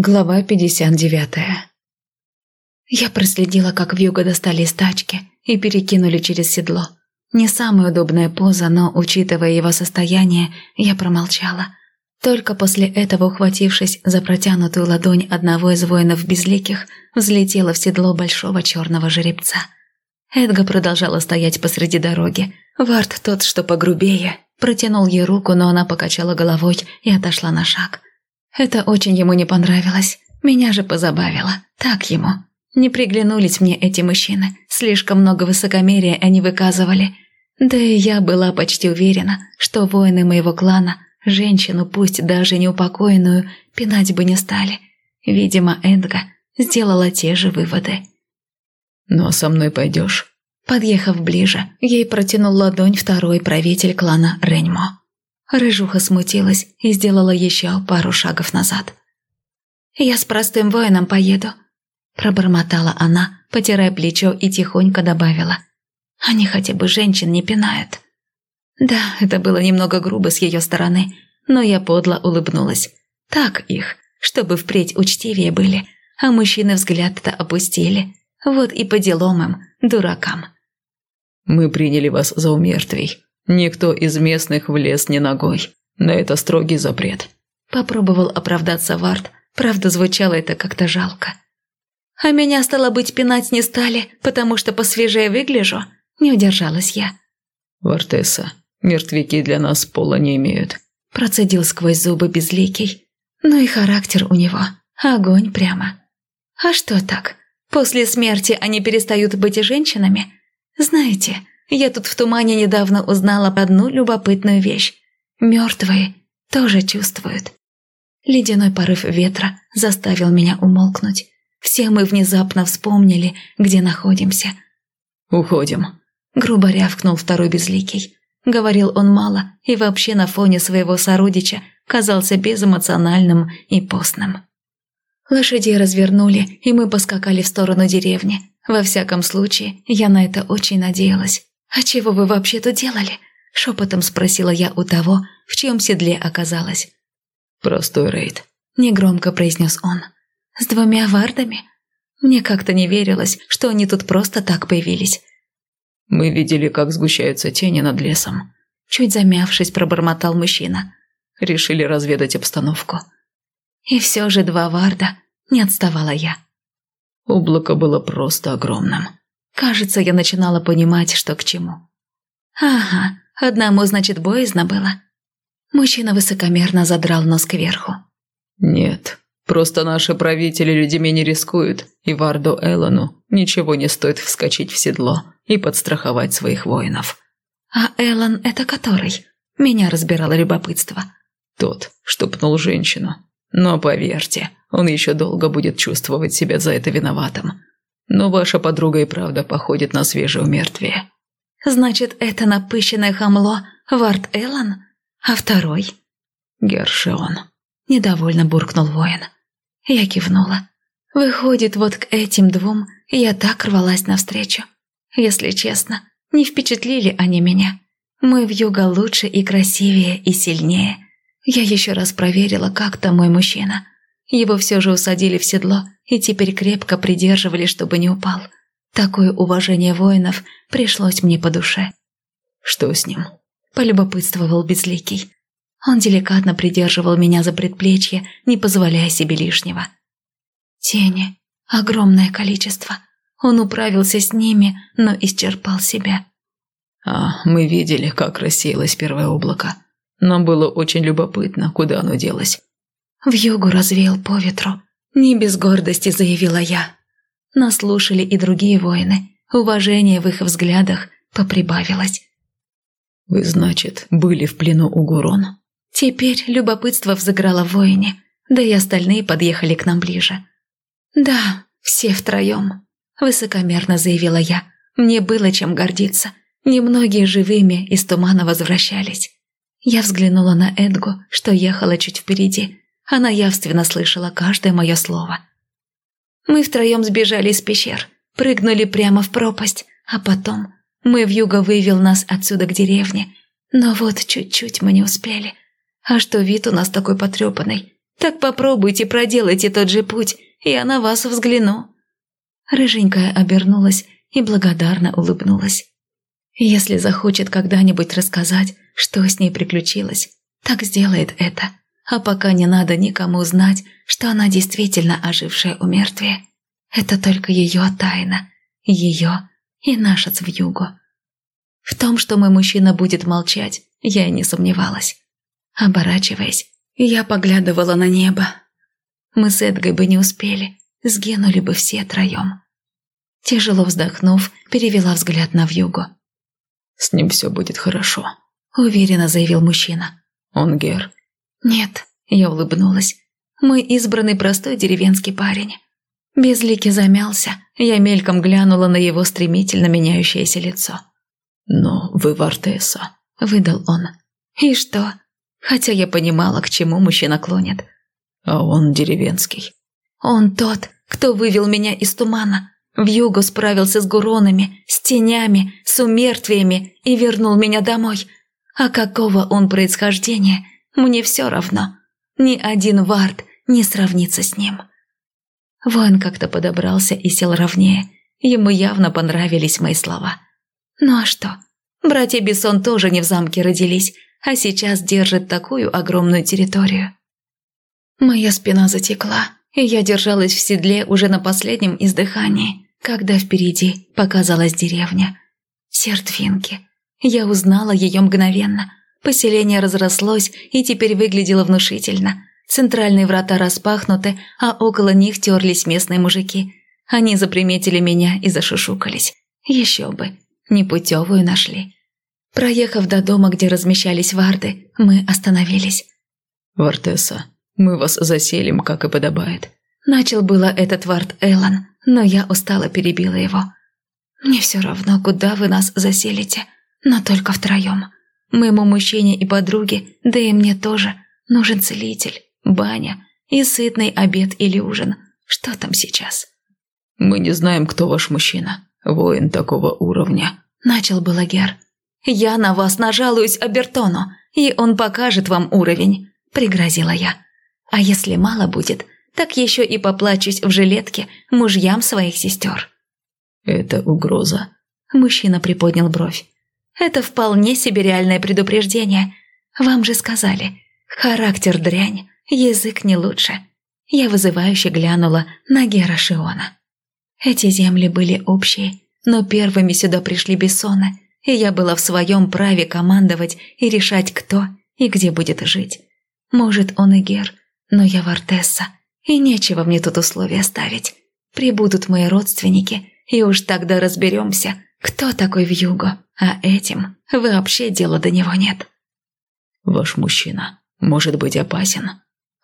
Глава 59 Я проследила, как вьюга достали из тачки и перекинули через седло. Не самая удобная поза, но, учитывая его состояние, я промолчала. Только после этого, ухватившись за протянутую ладонь одного из воинов безликих, взлетела в седло большого черного жеребца. Эдга продолжала стоять посреди дороги. Вард, тот, что погрубее, протянул ей руку, но она покачала головой и отошла на шаг – это очень ему не понравилось. Меня же позабавило. Так ему. Не приглянулись мне эти мужчины. Слишком много высокомерия они выказывали. Да и я была почти уверена, что воины моего клана женщину, пусть даже неупокоенную, пинать бы не стали. Видимо, Эдга сделала те же выводы. «Ну а со мной пойдешь?» Подъехав ближе, ей протянул ладонь второй правитель клана Реньмо. Рыжуха смутилась и сделала еще пару шагов назад. «Я с простым воином поеду», – пробормотала она, потирая плечо и тихонько добавила. «Они хотя бы женщин не пинают». Да, это было немного грубо с ее стороны, но я подло улыбнулась. Так их, чтобы впредь учтивее были, а мужчины взгляд-то опустили. Вот и по делам им, дуракам. «Мы приняли вас за умертвий», Никто из местных в лес не ногой. На это строгий запрет. Попробовал оправдаться Вард, правда звучало это как-то жалко. А меня, стало быть, пинать не стали, потому что посвежее выгляжу? Не удержалась я. Вартеса, мертвяки для нас пола не имеют. Процедил сквозь зубы безликий. Ну и характер у него. Огонь прямо. А что так? После смерти они перестают быть женщинами? Знаете, я тут в тумане недавно узнала одну любопытную вещь. Мертвые тоже чувствуют. Ледяной порыв ветра заставил меня умолкнуть. Все мы внезапно вспомнили, где находимся. «Уходим», — грубо рявкнул второй безликий. Говорил он мало и вообще на фоне своего сородича казался безэмоциональным и постным. Лошадей развернули, и мы поскакали в сторону деревни. Во всяком случае, я на это очень надеялась. «А чего вы вообще тут делали?» – шепотом спросила я у того, в чьем седле оказалась. «Простой рейд», – негромко произнес он. «С двумя вардами?» Мне как-то не верилось, что они тут просто так появились. «Мы видели, как сгущаются тени над лесом», – чуть замявшись, пробормотал мужчина. «Решили разведать обстановку». «И все же два варда», – не отставала я. Облако было просто огромным. Кажется, я начинала понимать, что к чему. «Ага, одному, значит, боязно было». Мужчина высокомерно задрал нос кверху. «Нет, просто наши правители людьми не рискуют, и Варду Эллону ничего не стоит вскочить в седло и подстраховать своих воинов». «А Эллон это который?» Меня разбирало любопытство. «Тот, что пнул женщину. Но поверьте, он еще долго будет чувствовать себя за это виноватым. Но ваша подруга и правда походит на свежее умертвие». «Значит, это напыщенное хамло Вард Эллен? А второй?» «Гершион», – недовольно буркнул воин. Я кивнула. Выходит, вот к этим двум я так рвалась навстречу. Если честно, не впечатлили они меня. Мы в юга лучше и красивее, и сильнее. Я еще раз проверила, как там мой мужчина. Его все же усадили в седло и теперь крепко придерживали, чтобы не упал. Такое уважение воинов пришлось мне по душе. «Что с ним?» – полюбопытствовал Безликий. Он деликатно придерживал меня за предплечье, не позволяя себе лишнего. Тени. Огромное количество. Он управился с ними, но исчерпал себя. «А, мы видели, как рассеялось первое облако. Нам было очень любопытно, куда оно делось. В югу развеял по ветру. Не без гордости заявила я. Нас слушали и другие воины. Уважение в их взглядах поприбавилось. «Вы, значит, были в плену у Гурон?» Теперь любопытство взыграло в воине, да и остальные подъехали к нам ближе. «Да, все втроем», – высокомерно заявила я. «Мне было чем гордиться. Немногие живыми из тумана возвращались». Я взглянула на Эдгу, что ехала чуть впереди, она явственно слышала каждое мое слово. Мы втроем сбежали из пещер, прыгнули прямо в пропасть, а потом мы в юго вывел нас отсюда к деревне. Но вот чуть-чуть мы не успели. А что вид у нас такой потрепанный? Так попробуйте проделайте тот же путь, я на вас взгляну». Рыженькая обернулась и благодарно улыбнулась. Если захочет когда-нибудь рассказать, что с ней приключилось, так сделает это. А пока не надо никому знать, что она действительно ожившая у мертвия. Это только ее тайна, ее и наша с вьюгу. В том, что мой мужчина будет молчать, я и не сомневалась. Оборачиваясь, я поглядывала на небо. Мы с Эдгой бы не успели, сгинули бы все троем. Тяжело вздохнув, перевела взгляд на вьюгу. «С ним все будет хорошо», – уверенно заявил мужчина. «Он Гер». «Нет», – я улыбнулась. «Мой избранный простой деревенский парень». Безликий замялся, я мельком глянула на его стремительно меняющееся лицо. «Но вы Вартеса», – выдал он. «И что?» Хотя я понимала, к чему мужчина клонит. «А он деревенский». «Он тот, кто вывел меня из тумана, в юго справился с гуронами, с тенями, с умертвиями и вернул меня домой. А какого он происхождения, мне все равно. Ни один вард не сравнится с ним». Воин как-то подобрался и сел ровнее. Ему явно понравились мои слова. Ну а что? Братья Бессон тоже не в замке родились, а сейчас держат такую огромную территорию. Моя спина затекла, и я держалась в седле уже на последнем издыхании, когда впереди показалась деревня. Сертвинки. Я узнала ее мгновенно. Поселение разрослось и теперь выглядело внушительно. Центральные врата распахнуты, а около них терлись местные мужики. Они заприметили меня и зашушукались. Еще бы, непутевую нашли. Проехав до дома, где размещались варды, мы остановились. «Вартеса, мы вас заселим, как и подобает». Начал было этот вард Эллен, но я устало перебила его. «Мне все равно, куда вы нас заселите, но только втроем. Моему мужчине и подруге, да и мне тоже, нужен целитель, баня и сытный обед или ужин. Что там сейчас?» «Мы не знаем, кто ваш мужчина, воин такого уровня», – начал было Гер. «Я на вас нажалуюсь Абертону, и он покажет вам уровень», – пригрозила я. «А если мало будет, так еще и поплачусь в жилетке мужьям своих сестер». «Это угроза», – мужчина приподнял бровь. «Это вполне себе реальное предупреждение. Вам же сказали, характер дрянь, язык не лучше». Я вызывающе глянула на Гера Шиона. Эти земли были общие, но первыми сюда пришли бессоны, и я была в своем праве командовать и решать, кто и где будет жить. Может, он и Гер, но я Вартесса, и нечего мне тут условия ставить. Прибудут мои родственники, и уж тогда разберемся, кто такой Вьюго, а этим вообще дела до него нет. Ваш мужчина может быть опасен.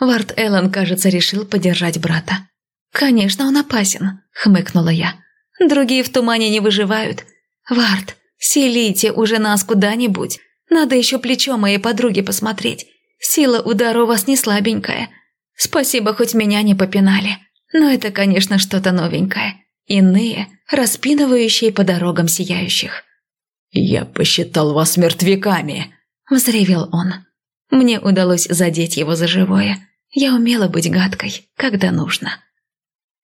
Вард Эллен, кажется, решил поддержать брата. «Конечно, он опасен», — хмыкнула я. «Другие в тумане не выживают. Вард, селите уже нас куда-нибудь. Надо еще плечо моей подруги посмотреть. Сила удара у вас не слабенькая. Спасибо, хоть меня не попинали. Но это, конечно, что-то новенькое. Иные, распинывающие по дорогам сияющих. «Я посчитал вас мертвяками!» – взревел он. Мне удалось задеть его за живое. Я умела быть гадкой, когда нужно.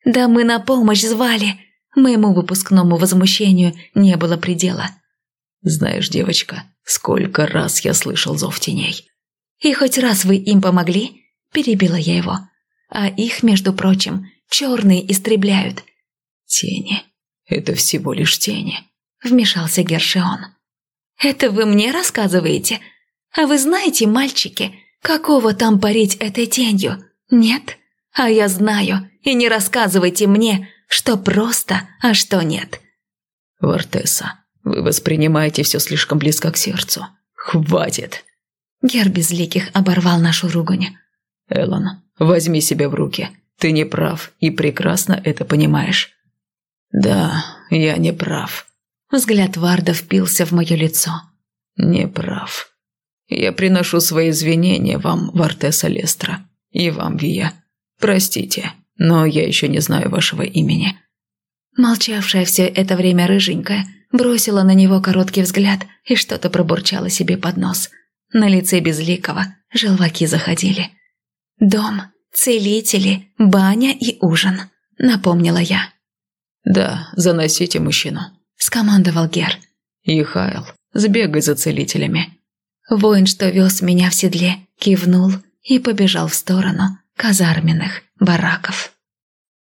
«Да мы на помощь звали!» Моему выпускному возмущению не было предела. «Знаешь, девочка, сколько раз я слышал зов теней!» «И хоть раз вы им помогли?» Перебила я его. А их, между прочим, черные истребляют. Тени. Это всего лишь тени. Вмешался Гершион. Это вы мне рассказываете? А вы знаете, мальчики, какого там парить этой тенью? Нет? А я знаю, и не рассказывайте мне, что просто, а что нет. Вартеса, вы воспринимаете все слишком близко к сердцу. Хватит. Гер Безликих оборвал нашу ругань. Эллен, возьми себя в руки. Ты не прав и прекрасно это понимаешь. Да, я не прав. Взгляд Варда впился в мое лицо. Не прав. Я приношу свои извинения вам, Вартеса Лестра, и вам, Вия. Простите, но я еще не знаю вашего имени. Молчавшая все это время рыженькая бросила на него короткий взгляд и что-то пробурчала себе под нос. На лице Безликого желваки заходили. Дом целители, баня и ужин», — напомнила я. «Да, заносите мужчину», — скомандовал Гер. «И Хайл, сбегай за целителями». Воин, что вез меня в седле, кивнул и побежал в сторону казарменных бараков.